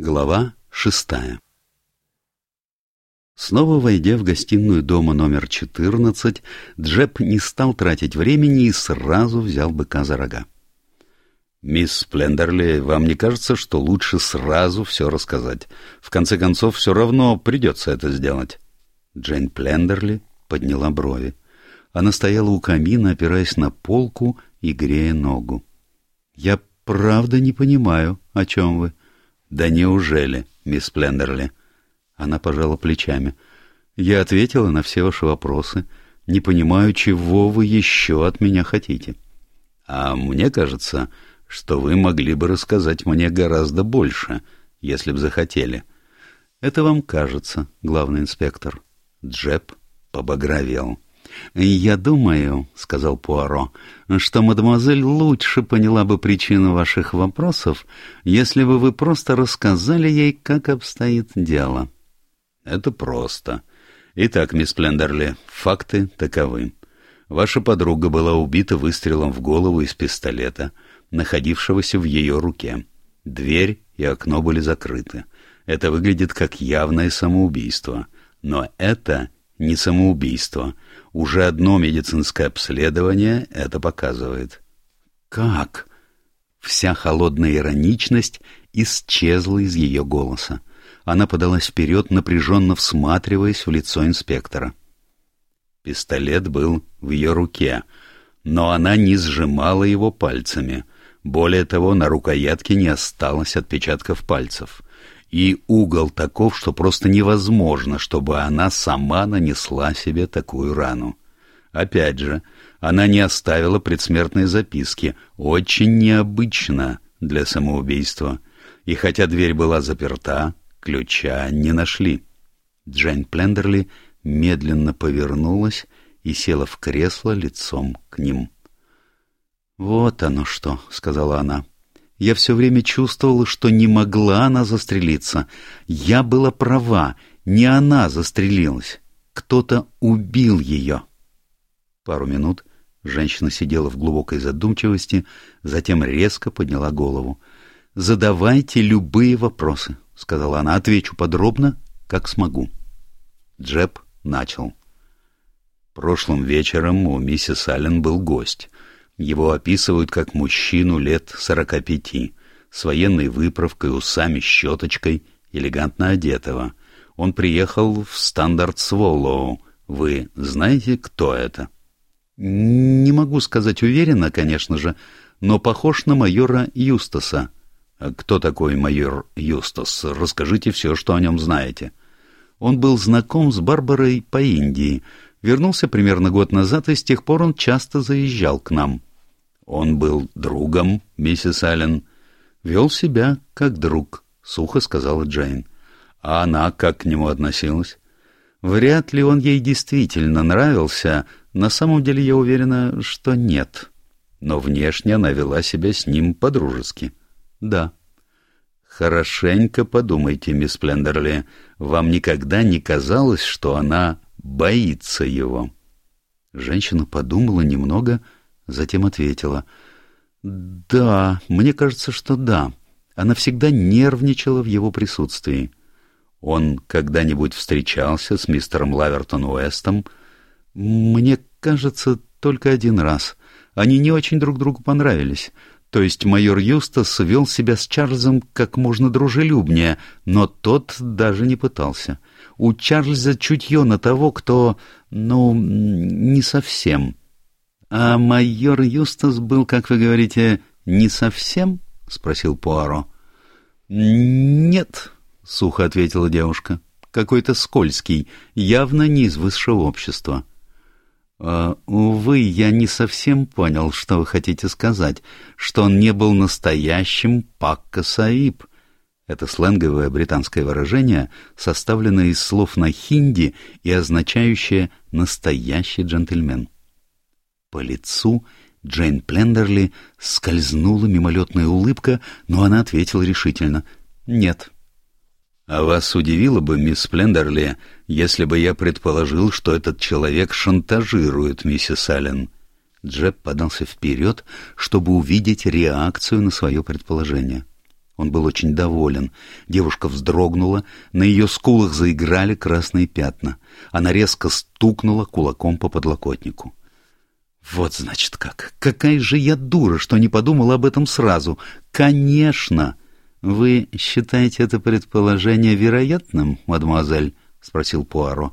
Глава шестая Снова войдя в гостиную дома номер 14, Джеб не стал тратить времени и сразу взял быка за рога. «Мисс Сплендерли, вам не кажется, что лучше сразу все рассказать? В конце концов, все равно придется это сделать». Джейн Плендерли подняла брови. Она стояла у камина, опираясь на полку и грея ногу. «Я правда не понимаю, о чем вы». «Да неужели, мисс Плендерли?» Она пожала плечами. «Я ответила на все ваши вопросы. Не понимаю, чего вы еще от меня хотите». «А мне кажется, что вы могли бы рассказать мне гораздо больше, если б захотели». «Это вам кажется, главный инспектор». Джеб побагровел. «Я думаю, — сказал Пуаро, — что мадемуазель лучше поняла бы причину ваших вопросов, если бы вы просто рассказали ей, как обстоит дело». «Это просто. Итак, мисс Плендерли, факты таковы. Ваша подруга была убита выстрелом в голову из пистолета, находившегося в ее руке. Дверь и окно были закрыты. Это выглядит как явное самоубийство. Но это не самоубийство. Уже одно медицинское обследование это показывает. Как? Вся холодная ироничность исчезла из ее голоса. Она подалась вперед, напряженно всматриваясь в лицо инспектора. Пистолет был в ее руке, но она не сжимала его пальцами. Более того, на рукоятке не осталось отпечатков пальцев и угол таков, что просто невозможно, чтобы она сама нанесла себе такую рану. Опять же, она не оставила предсмертной записки, очень необычно для самоубийства. И хотя дверь была заперта, ключа не нашли. Джейн Плендерли медленно повернулась и села в кресло лицом к ним. «Вот оно что», — сказала она. Я все время чувствовала, что не могла она застрелиться. Я была права, не она застрелилась. Кто-то убил ее. Пару минут женщина сидела в глубокой задумчивости, затем резко подняла голову. «Задавайте любые вопросы», — сказала она. «Отвечу подробно, как смогу». Джеб начал. Прошлым вечером у миссис Аллен был гость. Его описывают как мужчину лет сорока пяти, с военной выправкой, усами, щеточкой, элегантно одетого. Он приехал в Стандарт Своллоу. Вы знаете, кто это? Не могу сказать уверенно, конечно же, но похож на майора Юстаса. Кто такой майор Юстас? Расскажите все, что о нем знаете. Он был знаком с Барбарой по Индии, вернулся примерно год назад, и с тех пор он часто заезжал к нам. Он был другом, миссис Аллен. Вел себя как друг, сухо сказала Джейн. А она как к нему относилась? Вряд ли он ей действительно нравился, на самом деле я уверена, что нет. Но внешне она вела себя с ним по-дружески. Да. Хорошенько подумайте, мисс Плендерли, вам никогда не казалось, что она боится его? Женщина подумала немного, — Затем ответила. «Да, мне кажется, что да. Она всегда нервничала в его присутствии. Он когда-нибудь встречался с мистером Лавертон Уэстом? Мне кажется, только один раз. Они не очень друг другу понравились. То есть майор Юстас вел себя с Чарльзом как можно дружелюбнее, но тот даже не пытался. У Чарльза чутье на того, кто, ну, не совсем. — А майор Юстас был, как вы говорите, не совсем? — спросил Пуаро. — Нет, — сухо ответила девушка. — Какой-то скользкий, явно не из высшего общества. «А, увы, я не совсем понял, что вы хотите сказать, что он не был настоящим Пакка Саиб. Это сленговое британское выражение, составленное из слов на хинди и означающее «настоящий джентльмен». По лицу Джейн Плендерли скользнула мимолетная улыбка, но она ответила решительно «нет». «А вас удивило бы, мисс Плендерли, если бы я предположил, что этот человек шантажирует миссис Аллен?» Джеб подался вперед, чтобы увидеть реакцию на свое предположение. Он был очень доволен. Девушка вздрогнула, на ее скулах заиграли красные пятна. Она резко стукнула кулаком по подлокотнику. «Вот, значит, как! Какая же я дура, что не подумала об этом сразу! Конечно!» «Вы считаете это предположение вероятным, мадемуазель?» — спросил Пуаро.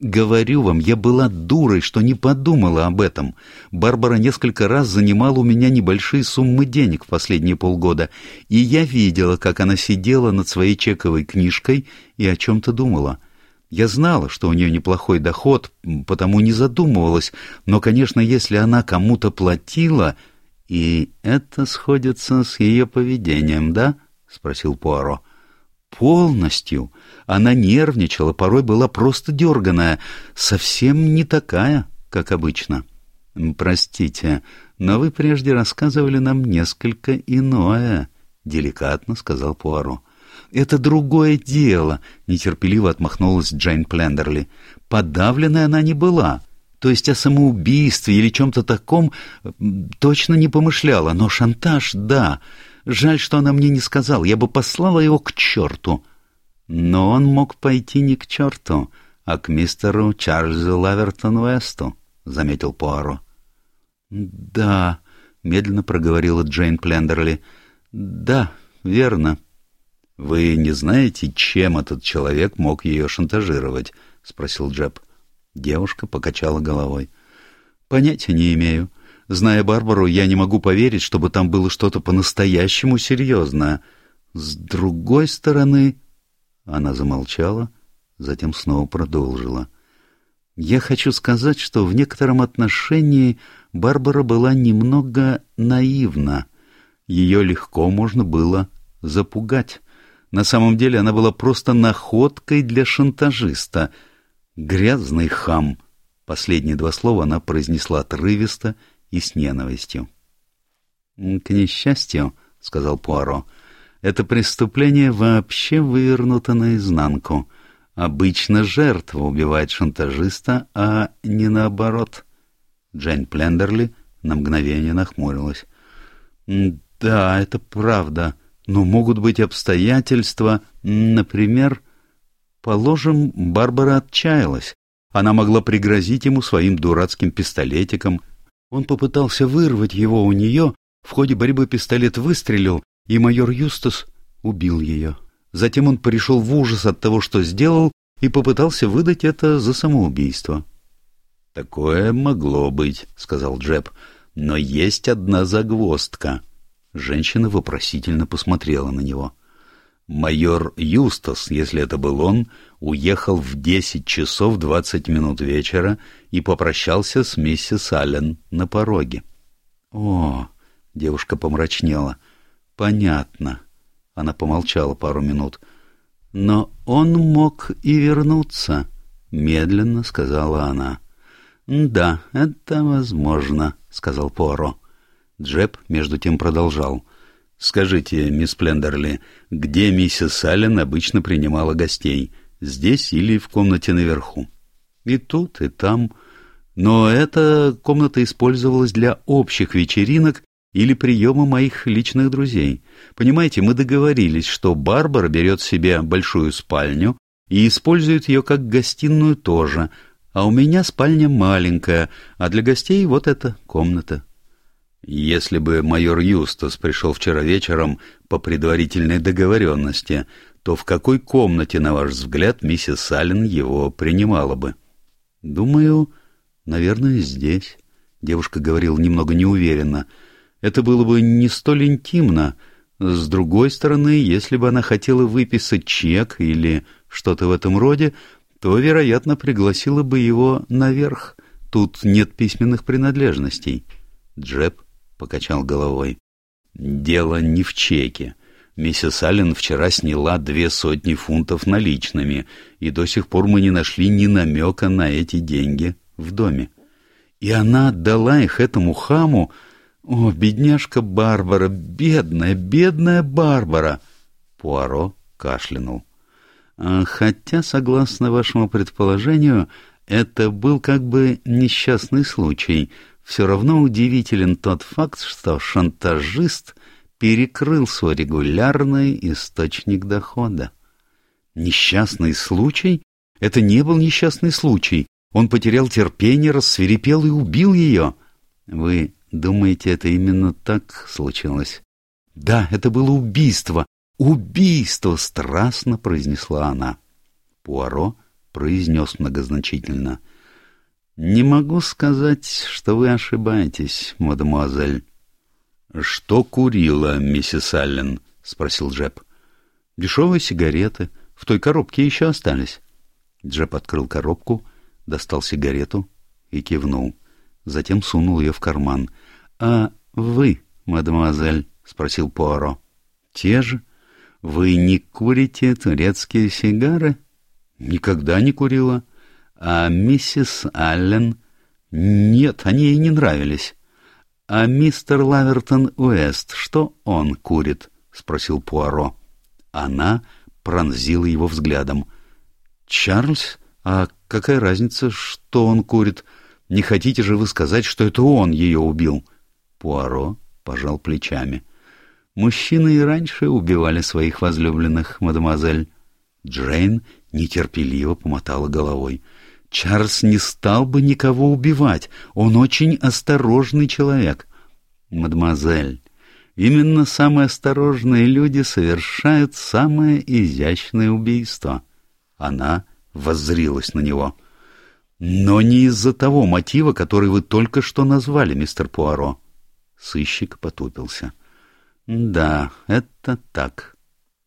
Говорю вам, я была дурой, что не подумала об этом. Барбара несколько раз занимала у меня небольшие суммы денег в последние полгода, и я видела, как она сидела над своей чековой книжкой и о чем-то думала. Я знала, что у нее неплохой доход, потому не задумывалась, но, конечно, если она кому-то платила... И это сходится с ее поведением, да? — спросил Пуаро. — Полностью. Она нервничала, порой была просто дерганая, совсем не такая, как обычно. «Простите, но вы прежде рассказывали нам несколько иное», — деликатно сказал Пуаро. «Это другое дело», — нетерпеливо отмахнулась Джейн Плендерли. «Подавленной она не была. То есть о самоубийстве или чем-то таком точно не помышляла, но шантаж — да. Жаль, что она мне не сказала, я бы послала его к черту. Но он мог пойти не к черту, а к мистеру Чарльзу Лавертон Весту, — заметил Пуаро. — Да, — медленно проговорила Джейн Плендерли. — Да, верно. — Вы не знаете, чем этот человек мог ее шантажировать? — спросил Джеб. Девушка покачала головой. — Понятия не имею. — Зная Барбару, я не могу поверить, чтобы там было что-то по-настоящему серьезное. С другой стороны... Она замолчала, затем снова продолжила. Я хочу сказать, что в некотором отношении Барбара была немного наивна. Ее легко можно было запугать. На самом деле она была просто находкой для шантажиста. «Грязный хам!» Последние два слова она произнесла отрывисто и с ненавистью. «К несчастью», — сказал Пуаро, — «это преступление вообще вывернуто наизнанку. Обычно жертва убивает шантажиста, а не наоборот». Джейн Плендерли на мгновение нахмурилась. «Да, это правда, но могут быть обстоятельства, например...» Положим, Барбара отчаялась. Она могла пригрозить ему своим дурацким пистолетиком — он попытался вырвать его у нее, в ходе борьбы пистолет выстрелил, и майор Юстас убил ее. Затем он пришел в ужас от того, что сделал, и попытался выдать это за самоубийство. — Такое могло быть, — сказал Джеб, — но есть одна загвоздка. Женщина вопросительно посмотрела на него. — Майор Юстас, если это был он, уехал в десять часов двадцать минут вечера и попрощался с миссис Аллен на пороге. «О!» — девушка помрачнела. «Понятно». Она помолчала пару минут. «Но он мог и вернуться», — медленно сказала она. «Да, это возможно», — сказал Поро. Джеб между тем продолжал. «Скажите, мисс Плендерли, где миссис Аллен обычно принимала гостей? Здесь или в комнате наверху?» «И тут, и там. Но эта комната использовалась для общих вечеринок или приема моих личных друзей. Понимаете, мы договорились, что Барбара берет себе большую спальню и использует ее как гостиную тоже, а у меня спальня маленькая, а для гостей вот эта комната». Если бы майор Юстас пришел вчера вечером по предварительной договоренности, то в какой комнате, на ваш взгляд, миссис Саллен его принимала бы? — Думаю, наверное, здесь. Девушка говорила немного неуверенно. Это было бы не столь интимно. С другой стороны, если бы она хотела выписать чек или что-то в этом роде, то, вероятно, пригласила бы его наверх. Тут нет письменных принадлежностей. Джеб покачал головой. «Дело не в чеке. Миссис Аллен вчера сняла две сотни фунтов наличными, и до сих пор мы не нашли ни намека на эти деньги в доме. И она отдала их этому хаму. О, бедняжка Барбара, бедная, бедная Барбара!» Пуаро кашлянул. «А «Хотя, согласно вашему предположению, это был как бы несчастный случай» все равно удивителен тот факт, что шантажист перекрыл свой регулярный источник дохода. Несчастный случай? Это не был несчастный случай. Он потерял терпение, рассверепел и убил ее. Вы думаете, это именно так случилось? Да, это было убийство. Убийство, страстно произнесла она. Пуаро произнес многозначительно. Не могу сказать, что вы ошибаетесь, мадемуазель. Что курила миссис Аллен? спросил Джеб. Дешевые сигареты. В той коробке еще остались. Джеб открыл коробку, достал сигарету и кивнул. Затем сунул ее в карман. — А вы, мадемуазель? — спросил Пуаро. — Те же. Вы не курите турецкие сигары? — Никогда не курила. — А миссис Аллен? — Нет, они ей не нравились. — А мистер Лавертон Уэст, что он курит? — спросил Пуаро. Она пронзила его взглядом. «Чарльз? А какая разница, что он курит? Не хотите же вы сказать, что это он ее убил?» Пуаро пожал плечами. «Мужчины и раньше убивали своих возлюбленных, мадемуазель». Джейн нетерпеливо помотала головой. «Чарльз не стал бы никого убивать. Он очень осторожный человек». «Мадемуазель, Именно самые осторожные люди совершают самое изящное убийство. Она воззрилась на него. Но не из-за того мотива, который вы только что назвали, мистер Пуаро. Сыщик потупился. Да, это так.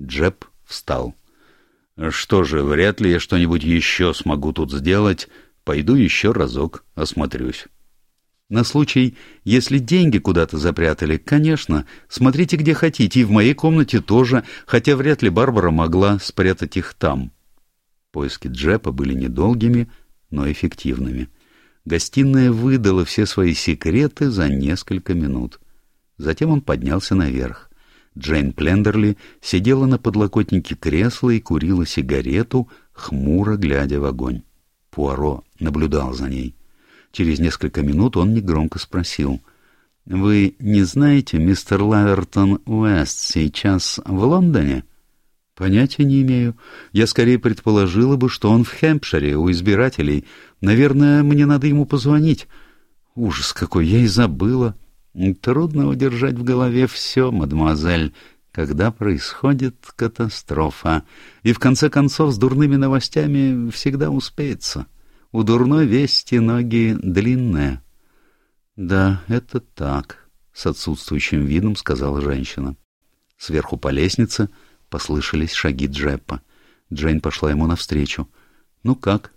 Джеб встал. Что же, вряд ли я что-нибудь еще смогу тут сделать. Пойду еще разок осмотрюсь. На случай, если деньги куда-то запрятали, конечно, смотрите где хотите, и в моей комнате тоже, хотя вряд ли Барбара могла спрятать их там. Поиски Джепа были недолгими, но эффективными. Гостиная выдала все свои секреты за несколько минут. Затем он поднялся наверх. Джейн Плендерли сидела на подлокотнике кресла и курила сигарету, хмуро глядя в огонь. Пуаро наблюдал за ней. Через несколько минут он негромко спросил. «Вы не знаете, мистер Лавертон Уэст сейчас в Лондоне?» «Понятия не имею. Я скорее предположила бы, что он в Хэмпшире, у избирателей. Наверное, мне надо ему позвонить. Ужас какой, я и забыла. Трудно удержать в голове все, мадемуазель, когда происходит катастрофа. И в конце концов с дурными новостями всегда успеется». У дурной вести ноги длинные. — Да, это так, — с отсутствующим видом сказала женщина. Сверху по лестнице послышались шаги Джеппа. Джейн пошла ему навстречу. — Ну как?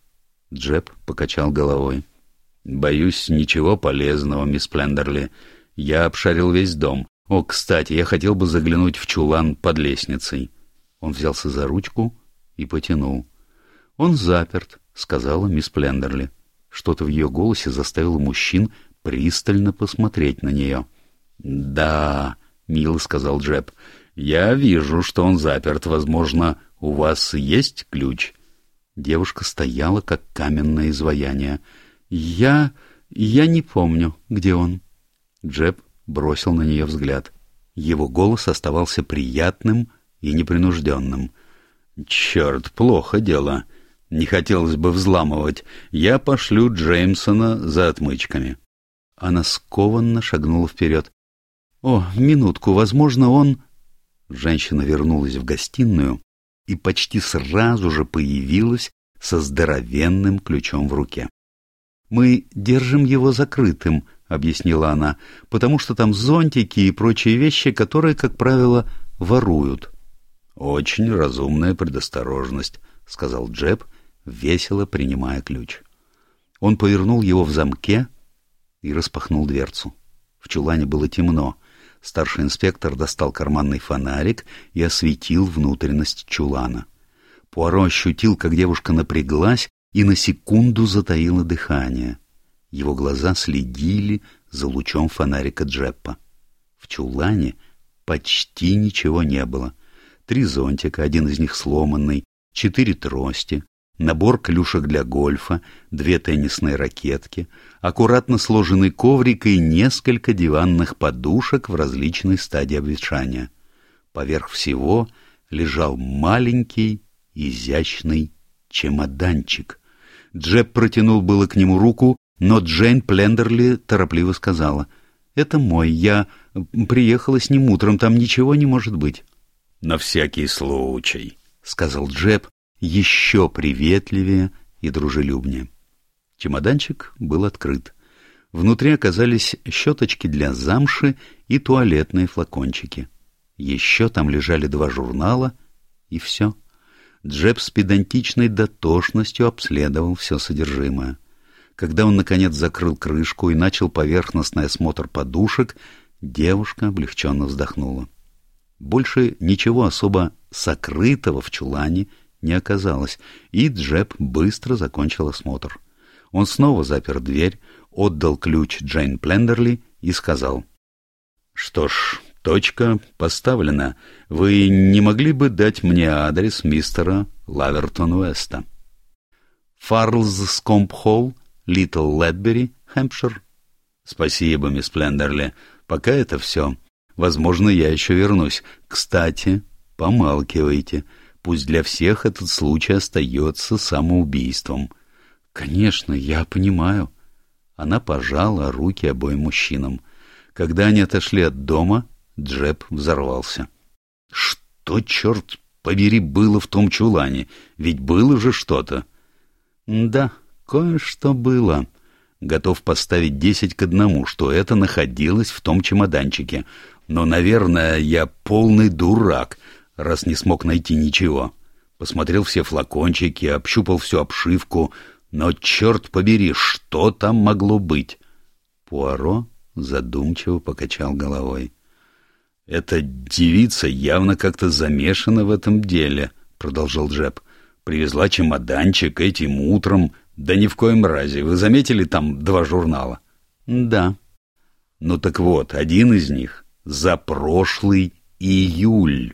Джеб покачал головой. — Боюсь, ничего полезного, мисс Плендерли. Я обшарил весь дом. О, кстати, я хотел бы заглянуть в чулан под лестницей. Он взялся за ручку и потянул. Он заперт, — сказала мисс Плендерли. Что-то в ее голосе заставило мужчин пристально посмотреть на нее. «Да», — мило сказал Джеб, — «я вижу, что он заперт. Возможно, у вас есть ключ?» Девушка стояла, как каменное изваяние. «Я... я не помню, где он». Джеб бросил на нее взгляд. Его голос оставался приятным и непринужденным. «Черт, плохо дело. Не хотелось бы взламывать. Я пошлю Джеймсона за отмычками. Она скованно шагнула вперед. «О, минутку, возможно, он...» Женщина вернулась в гостиную и почти сразу же появилась со здоровенным ключом в руке. «Мы держим его закрытым», — объяснила она, «потому что там зонтики и прочие вещи, которые, как правило, воруют». «Очень разумная предосторожность», — сказал Джеб, весело принимая ключ. Он повернул его в замке и распахнул дверцу. В чулане было темно. Старший инспектор достал карманный фонарик и осветил внутренность чулана. Пуаро ощутил, как девушка напряглась и на секунду затаила дыхание. Его глаза следили за лучом фонарика Джеппа. В чулане почти ничего не было. Три зонтика, один из них сломанный, четыре трости, набор клюшек для гольфа, две теннисные ракетки, аккуратно сложенный коврик и несколько диванных подушек в различной стадии обветшания. Поверх всего лежал маленький, изящный чемоданчик. Джеб протянул было к нему руку, но Джейн Плендерли торопливо сказала, «Это мой, я приехала с ним утром, там ничего не может быть». «На всякий случай», — сказал Джеб, еще приветливее и дружелюбнее. Чемоданчик был открыт. Внутри оказались щеточки для замши и туалетные флакончики. Еще там лежали два журнала, и все. Джеб с педантичной дотошностью обследовал все содержимое. Когда он, наконец, закрыл крышку и начал поверхностный осмотр подушек, девушка облегченно вздохнула. Больше ничего особо сокрытого в чулане не оказалось, и Джеб быстро закончил осмотр. Он снова запер дверь, отдал ключ Джейн Плендерли и сказал. — Что ж, точка поставлена. Вы не могли бы дать мне адрес мистера Лавертон Уэста? — Фарлз Скомп Холл, Литл Ледбери, Хэмпшир. — Спасибо, мисс Плендерли. Пока это все. Возможно, я еще вернусь. Кстати, помалкивайте. Пусть для всех этот случай остается самоубийством. Конечно, я понимаю. Она пожала руки обоим мужчинам. Когда они отошли от дома, Джеб взорвался. Что, черт побери, было в том чулане? Ведь было же что-то. Да, кое-что было. Готов поставить десять к одному, что это находилось в том чемоданчике. Но, наверное, я полный дурак, раз не смог найти ничего. Посмотрел все флакончики, общупал всю обшивку, но, черт побери, что там могло быть? Пуаро задумчиво покачал головой. — Эта девица явно как-то замешана в этом деле, — продолжал Джеб. — Привезла чемоданчик этим утром. Да ни в коем разе. Вы заметили там два журнала? — Да. — Ну так вот, один из них за прошлый июль.